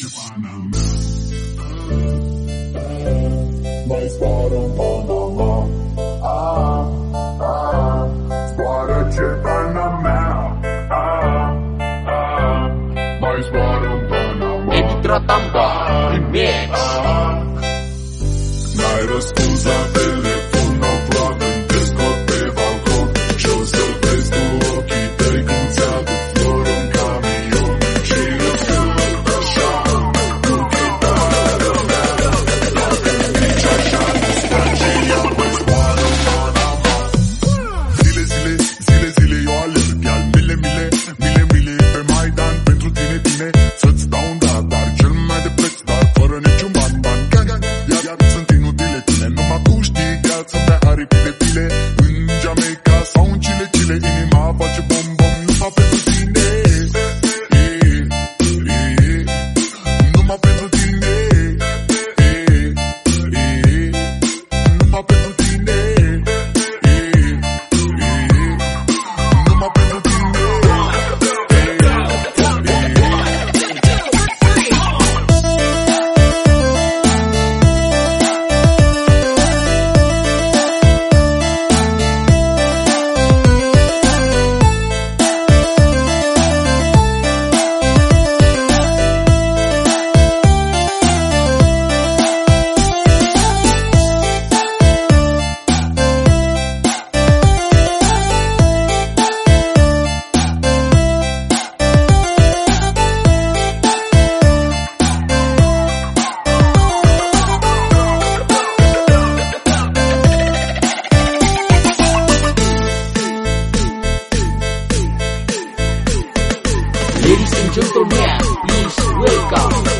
Mas para um Panamá. Ah, ah, ah. para te Panamá. Ah, ah, ah, mas para um Panamá. Ele trata mal, primeiro. Nós escusa.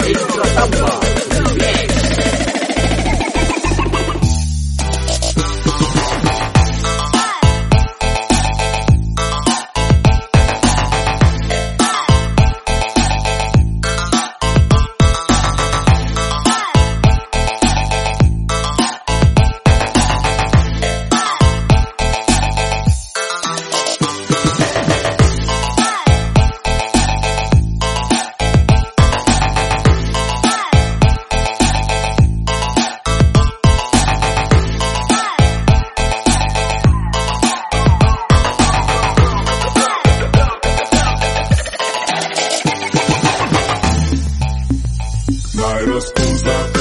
没事了，大哥。Tuesday.